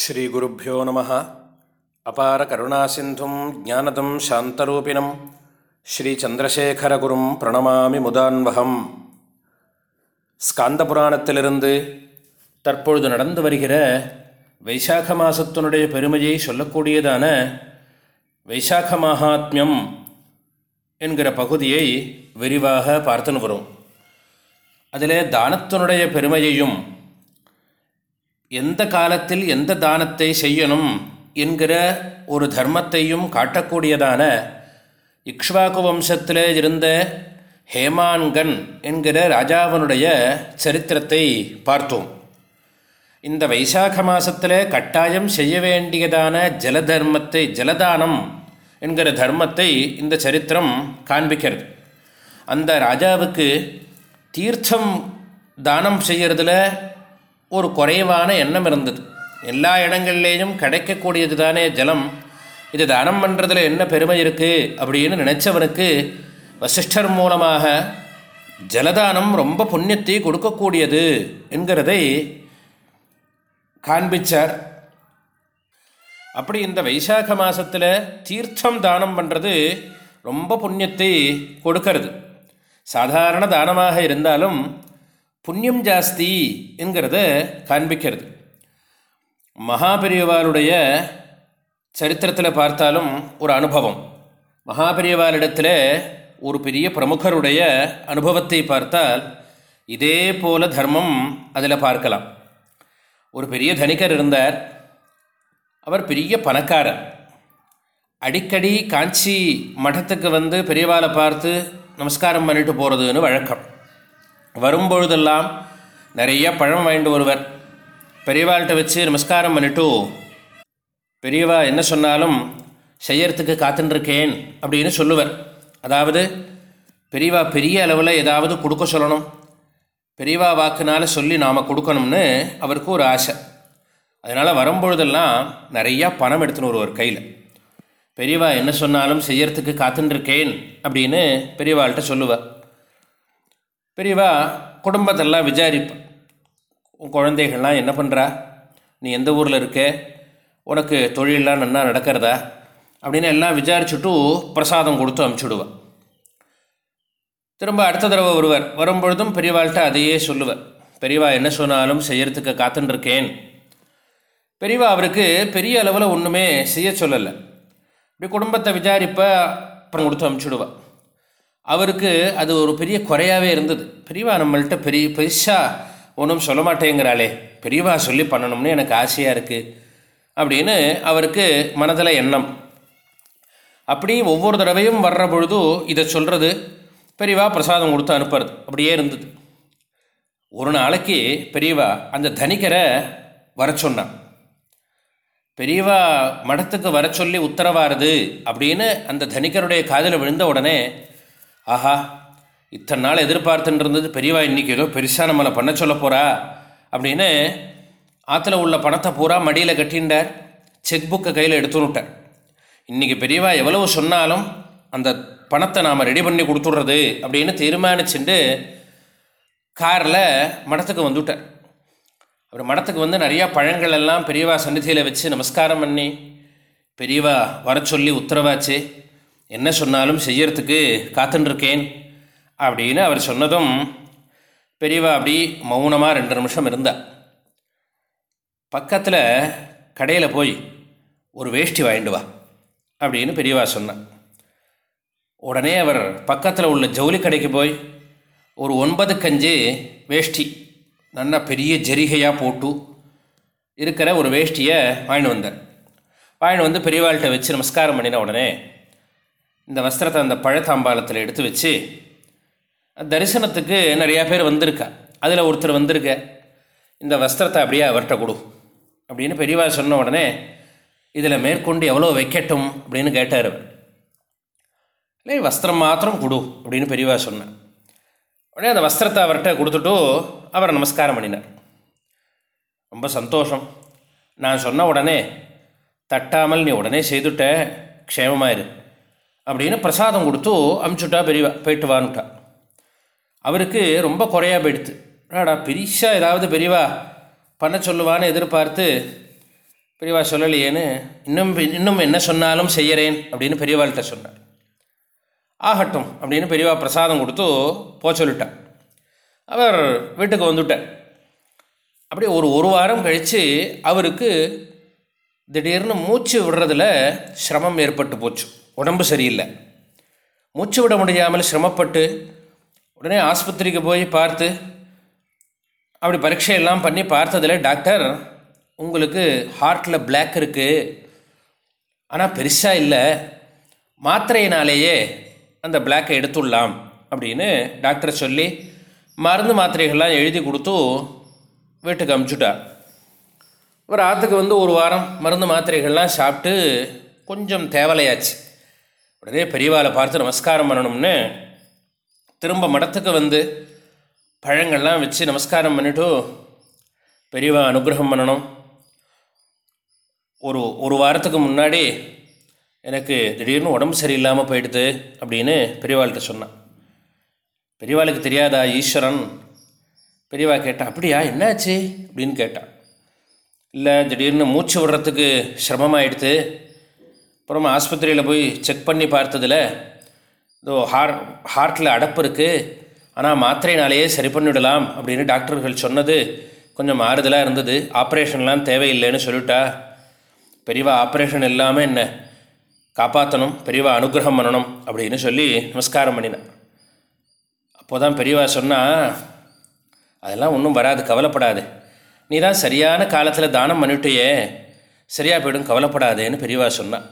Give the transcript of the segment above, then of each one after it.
ஸ்ரீகுருப்போ நம அபார கருணாசிந்தும் ஜானதம் சாந்தரூபிணம். ஸ்ரீச்சந்திரசேகரகுரும் பிரணமாமி முதான்வகம். ஸ்காந்த புராணத்திலிருந்து தற்பொழுது நடந்து வருகிற வைசாக மாசத்தினுடைய பெருமையை சொல்லக்கூடியதான வைசாக மகாத்மியம் என்கிற பகுதியை விரிவாக பார்த்துன்னு வரும். அதிலே தானத்தினுடைய பெருமையையும் எந்த காலத்தில் எந்த தானத்தை செய்யணும் என்கிற ஒரு தர்மத்தையும் காட்டக்கூடியதான இக்ஷ்வாகு வம்சத்தில் இருந்த ஹேமான்கன் என்கிற ராஜாவனுடைய சரித்திரத்தை பார்த்தோம். இந்த வைசாக மாதத்தில் கட்டாயம் செய்ய வேண்டியதான ஜலதர்மத்தை ஜலதானம் என்கிற தர்மத்தை இந்த சரித்திரம் காண்பிக்கிறது. அந்த ராஜாவுக்கு தீர்த்தம் தானம் செய்கிறதுல ஒரு குறைவான எண்ணம் இருந்தது. எல்லா இடங்கள்லேயும் கிடைக்கக்கூடியது தானே ஜலம்? இது தானம் பண்ணுறதுல என்ன பெருமை இருக்குது அப்படின்னு நினச்சவனுக்கு வசிஷ்டர் மூலமாக ஜலதானம் ரொம்ப புண்ணியத்தை கொடுக்கக்கூடியது என்கிறதை காண்பிச்சார். அப்படி இந்த வைசாக மாதத்தில் தீர்த்தம் தானம் பண்ணுறது ரொம்ப புண்ணியத்தை கொடுக்கறது. சாதாரண தானமாக இருந்தாலும் புண்ணியம் ஜாஸ்தி என்கிறத காண்பிக்கிறது. மகாபெரியவாருடைய சரித்திரத்தில் பார்த்தாலும் ஒரு அனுபவம். மகாபெரியவாரிடத்தில் ஒரு பெரிய பிரமுகருடைய அனுபவத்தை பார்த்தால் இதே போல தர்மம் அதில் பார்க்கலாம். ஒரு பெரிய தனிகர் இருந்தார். அவர் பெரிய பணக்காரர். அடிக்கடி காஞ்சி மடத்துக்கு வந்து பெரியவாளை பார்த்து நமஸ்காரம் பண்ணிட்டு போகிறதுன்னு வழக்கம். வரும்பொழுதெல்லாம் நிறைய பழம் வாங்கிட்டு வருவர். பெரியவாள்கிட்ட வச்சு நமஸ்காரம் பண்ணிட்டு பெரியவா என்ன சொன்னாலும் செய்யறதுக்கு காத்துட்டுருக்கேன் அப்படின்னு சொல்லுவர். அதாவது பெரியவா பெரிய அளவில் ஏதாவது கொடுக்க சொல்லணும். பெரியவா வாக்குனால சொல்லி நாம் கொடுக்கணும்னு அவருக்கு ஒரு ஆசை. அதனால் வரும்பொழுதெல்லாம் நிறையா பணம் எடுத்துன்னு வருவார் கையில். பெரியவா என்ன சொன்னாலும் செய்யறதுக்கு காத்துட்டுருக்கேன் அப்படின்னு பெரியவாள்கிட்ட சொல்லுவாள் பெரியவா குடும்பத்தெல்லாம் விசாரிப்பேன் உன் குழந்தைகள்லாம் என்ன பண்ணுறா நீ எந்த ஊரில் இருக்க? உனக்கு தொழிலெலாம் நல்லா நடக்கிறதா? அப்படின்னு எல்லாம் விசாரிச்சுட்டு பிரசாதம் கொடுத்து அமுச்சுடுவேன் திரும்ப அடுத்த தடவை வருவர். வரும்பொழுதும் பெரியவாள்கிட்ட அதையே சொல்லுவேன் பெரியவா என்ன சொன்னாலும் செய்யறதுக்கு காத்துட்டுருக்கேன் பெரியவா அவருக்கு பெரிய அளவில் ஒன்றுமே செய்ய சொல்லலை. இப்படி குடும்பத்தை விசாரிப்ப அப்புறம் கொடுத்து அமுச்சுடுவேன் அவருக்கு அது ஒரு பெரிய குறையாகவே இருந்தது. பெரியவா நம்மள்கிட்ட பெரிய பெருசாக ஒன்றும் சொல்ல மாட்டேங்கிறாளே. பெரியவா சொல்லி பண்ணணும்னு எனக்கு ஆசையாக இருக்குது அப்படின்னு அவருக்கு மனதில் எண்ணம். அப்படி ஒவ்வொரு தடவையும் வர்ற பொழுது இதை சொல்கிறது பெரியவா பிரசாதம் கொடுத்து அனுப்புறது. அப்படியே இருந்தது. ஒரு நாளைக்கு பெரியவா அந்த தனிக்கரை வர சொன்னான். பெரியவா மடத்துக்கு வர சொல்லி உத்தரவாருது அப்படின்னு அந்த தனிக்கருடைய காதில் விழுந்த உடனே ஆஹா இத்தனை நாள் எதிர்பார்த்துட்டு இருந்தது பெரியவா இன்றைக்கி ஏதோ பெருசாக நம்மளை பண்ண சொல்ல போகிறா அப்படின்னு ஆற்றுல உள்ள பணத்தை பூரா மடியில் கட்டின்றார். செக் புக்கை கையில் எடுத்துனுட்டார் இன்றைக்கி பெரியவா எவ்வளவு சொன்னாலும் அந்த பணத்தை நாம் ரெடி பண்ணி கொடுத்துட்றது அப்படின்னு தீர்மானிச்சுட்டு காரில் மடத்துக்கு வந்துவிட்டார் அவர் மடத்துக்கு வந்து நிறையா பழங்கள் எல்லாம் பெரியவா சன்னிதியில் வச்சு நமஸ்காரம் பண்ணி பெரியவா வர சொல்லி உத்தரவாச்சு. என்ன சொன்னாலும் செய்யறதுக்கு காத்துட்டுருக்கேன் அப்படின்னு அவர் சொன்னதும் பெரியவா அப்படி மௌனமாக ரெண்டு நிமிஷம் இருந்தா. பக்கத்தில் கடையில் போய் ஒரு வேஷ்டி வாங்கிட்டு வா அப்படின்னு பெரியவா சொன்னான் உடனே அவர் பக்கத்தில் உள்ள ஜவுளி கடைக்கு போய் ஒரு ஒன்பது கஞ்சி வேஷ்டி நல்லா பெரிய ஜரிகையாக போட்டு இருக்கிற ஒரு வேஷ்டியை வாங்கிட்டு வந்தார். வாங்கிட்டு வந்து பெரியவாள்கிட்ட வச்சு நமஸ்காரம் பண்ணின உடனே இந்த வஸ்திரத்தை அந்த பழத்தாம்பாலத்தில் எடுத்து வச்சு தரிசனத்துக்கு நிறையா பேர் வந்திருக்கா. அதில் ஒருத்தர் வந்திருக்க இந்த வஸ்திரத்தை அப்படியே அவர்கிட்ட கொடு அப்படின்னு பெரியவா சொன்ன உடனே இதில் மேற்கொண்டு எவ்வளோ வைக்கட்டும்? அப்படின்னு கேட்டார் அவர். இல்லை வஸ்திரம் மாத்திரம் கொடு அப்படின்னு பெரியவா சொன்னேன் உடனே அந்த வஸ்திரத்தை அவர்கிட்ட கொடுத்துட்டு அவரை நமஸ்காரம் பண்ணினார். ரொம்ப சந்தோஷம். நான் சொன்ன உடனே தட்டாமல் நீ உடனே செய்துட்ட க்ஷேமமாயிரு. அப்படின்னு பிரசாதம் கொடுத்து அமுச்சுட்டா பெரியவா போயிட்டு வான்னுட்டா அவருக்கு ரொம்ப குறையாக போயிடுத்து ஆடா பெரிசா ஏதாவது பெரியவா பண்ண சொல்லுவான்னு எதிர்பார்த்து பெரியவா சொல்லலையேன்னு இன்னும் இன்னும் என்ன சொன்னாலும் செய்கிறேன் அப்படின்னு பெரியவாள்கிட்ட சொன்னார். ஆகட்டும் அப்படின்னு பெரியவா பிரசாதம் கொடுத்து போக சொல்லிட்டான் அவர் வீட்டுக்கு வந்துட்டார். அப்படியே ஒரு ஒரு வாரம் கழித்து அவருக்கு திடீர்னு மூச்சு விடுறதுல சிரமம் ஏற்பட்டு போச்சு. உடம்பு சரியில்லை. மூச்சு விட முடியாமல் சிரமப்பட்டு உடனே ஆஸ்பத்திரிக்கு போய் பார்த்து அப்படி பரீட்சையெல்லாம் பண்ணி பார்த்ததில் டாக்டர் உங்களுக்கு ஹார்ட்டில் பிளாக் இருக்குது ஆனால் பெருசாக இல்லை. மாத்திரையினாலேயே அந்த பிளாக்கை எடுத்துடலாம் அப்படின்னு டாக்டர் சொல்லி மருந்து மாத்திரைகள்லாம் எழுதி கொடுத்து வீட்டுக்கு அமுச்சுட்டார் ஒரு ஆற்றுக்கு வந்து ஒரு வாரம் மருந்து மாத்திரைகள்லாம் சாப்பிட்டு கொஞ்சம் தேவலையாச்சு. உடனே பெரியவாளை பார்த்து நமஸ்காரம் பண்ணணும்னு திரும்ப மடத்துக்கு வந்து பழங்கள்லாம் வச்சு நமஸ்காரம் பண்ணிவிட்டு பெரியவா அனுகிரகம் பண்ணணும். ஒரு ஒரு வாரத்துக்கு முன்னாடி எனக்கு திடீர்னு உடம்பு சரியில்லாமல் போயிடுது அப்படின்னு பெரியவாள்கிட்ட சொன்னான். பெரியவாளுக்கு தெரியாதா ஈஸ்வரன்? பெரியவா கேட்டான் அப்படியா என்னாச்சு? அப்படின்னு கேட்டான் இல்லை திடீர்னு மூச்சு விடுறதுக்கு சிரமமாயிடுது. அப்புறமா ஆஸ்பத்திரியில் போய் செக் பண்ணி பார்த்ததில் இதோ ஹார் ஹார்ட்டில் அடப்பு இருக்குது ஆனால் மாத்திரைனாலேயே சரி பண்ணிவிடலாம் அப்படின்னு டாக்டர்கள் சொன்னது கொஞ்சம் மாறுதலாக இருந்தது. ஆப்ரேஷன்லாம் தேவையில்லைன்னு சொல்லிட்டா. பெரியவா ஆப்ரேஷன் இல்லாமல் என்ன? காப்பாற்றணும் பெரியவா அனுகிரகம் பண்ணணும் அப்படின்னு சொல்லி நமஸ்காரம் பண்ணினேன் அப்போ தான் பெரியவா சொன்னால் அதெல்லாம் ஒன்றும் வராது கவலைப்படாது. நீ தான் சரியான காலத்தில் தானம் பண்ணிவிட்டியே சரியாக போயிடும் கவலைப்படாதேன்னு பெரியவா சொன்னான்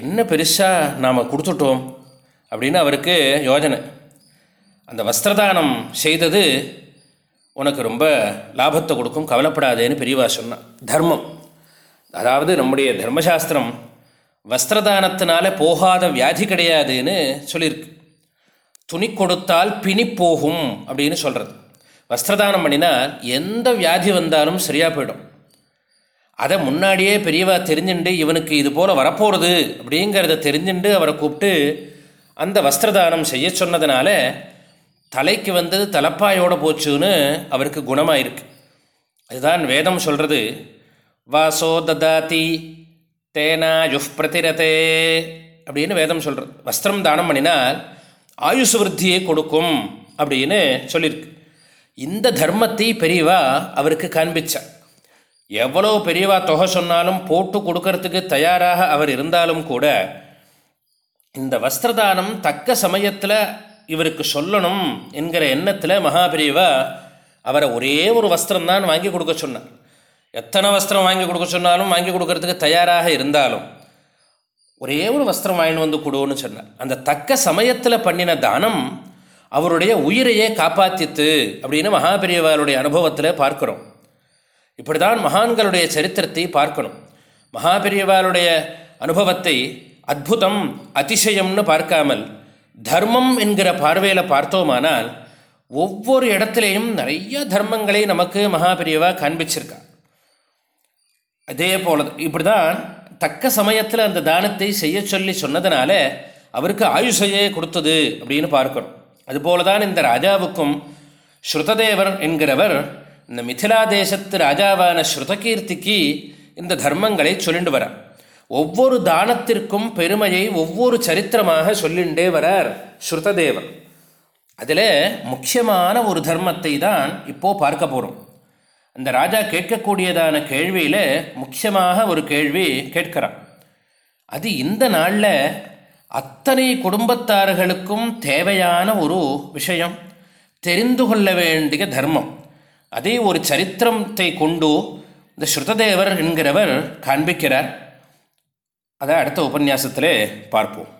என்ன பெருசாக நாம் கொடுத்துட்டோம் அப்படின்னு அவருக்கு யோஜனை. அந்த வஸ்திரதானம் செய்தது உனக்கு ரொம்ப லாபத்தை கொடுக்கும் கவலைப்படாதேன்னு பெரியவா சொன்னான். தர்மம். அதாவது நம்முடைய தர்மசாஸ்திரம் வஸ்திரதானத்தினால போகாத வியாதி கிடையாதுன்னு சொல்லியிருக்கு. துணி கொடுத்தால் பிணி போகும் அப்படின்னு சொல்கிறது வஸ்திரதானம் பண்ணினால் எந்த வியாதி வந்தாலும் சரியாக போயிடும். அதை முன்னாடியே பெரியவா தெரிஞ்சுண்டு இவனுக்கு இது போல் வரப்போகிறது அப்படிங்கிறத தெரிஞ்சுண்டு அவரை கூப்பிட்டு அந்த வஸ்திரதானம் செய்ய சொன்னதுனால தலைக்கு வந்தது தலப்பாயோடு போச்சுன்னு அவருக்கு குணமாயிருக்கு. அதுதான் வேதம் சொல்கிறது வாசோ ததாதி தேனா யுஃப் பிரதிரதே அப்படின்னு வேதம் சொல்கிறது வஸ்திரம் தானம் பண்ணினால் ஆயுசு விருத்தியை கொடுக்கும் அப்படின்னு சொல்லியிருக்கு இந்த தர்மத்தை பெரியவா அவருக்கு காண்பிச்சார். எவ்வளோ பெரியவா தொகை சொன்னாலும் போட்டு கொடுக்கறதுக்கு தயாராக அவர் இருந்தாலும் கூட இந்த வஸ்திரதானம் தக்க சமயத்தில் இவருக்கு சொல்லணும் என்கிற எண்ணத்தில் மகாபிரிவா அவரை ஒரே ஒரு வஸ்திரம் தான் வாங்கி கொடுக்க சொன்னார். எத்தனை வஸ்திரம் வாங்கி கொடுக்க சொன்னாலும் வாங்கி கொடுக்கறதுக்கு தயாராக இருந்தாலும் ஒரே ஒரு வஸ்திரம் வாங்கிட்டு வந்து கொடுன்னு சொன்னார். அந்த தக்க சமயத்தில் பண்ணின தானம் அவருடைய உயிரையே காப்பாற்றித்து அப்படின்னு மகாபெரியவாருடைய அனுபவத்தில் பார்க்குறோம். இப்படி தான் மகான்களுடைய சரித்திரத்தை பார்க்கணும். மகாபெரியவாளுடைய அனுபவத்தை அற்புதம் அதிசயம்னு பார்க்காமல் தர்மம் என்கிற பார்வையில் பார்த்தோமானால் ஒவ்வொரு இடத்துலையும் நிறைய தர்மங்களை நமக்கு மகாபெரியவா காண்பிச்சிருக்கா. அதே போல இப்படி தான் தக்க சமயத்தில் அந்த தானத்தை செய்ய சொல்லி சொன்னதுனால அவருக்கு ஆயுஷையே கொடுத்தது அப்படின்னு பார்க்கணும். அதுபோல தான் இந்த ராஜாவுக்கும் ஸ்ருததேவர் என்கிறவர் இந்த மிதிலா தேசத்து ராஜாவான ஸ்ருதகீர்த்திக்கு இந்த தர்மங்களை சொல்லிட்டு வரார் ஒவ்வொரு தானத்திற்கும் பெருமையை ஒவ்வொரு சரித்திரமாக சொல்லிண்டே வரார் ஸ்ருததேவர். அதில் முக்கியமான ஒரு தர்மத்தை தான் இப்போது பார்க்க போகிறோம் அந்த ராஜா கேட்கக்கூடியதான கேள்வியில் முக்கியமாக ஒரு கேள்வி கேட்கிறான் அது இந்த நாளில் அத்தனை குடும்பத்தார்களுக்கும் தேவையான ஒரு விஷயம். தெரிந்து கொள்ள வேண்டிய தர்மம். அதே ஒரு சரித்திரத்தை கொண்டு இந்த ஸ்ருததேவர் என்கிறவர் காண்பிக்கிறார். அதை அடுத்த உபன்யாசத்திலே பார்ப்போம்.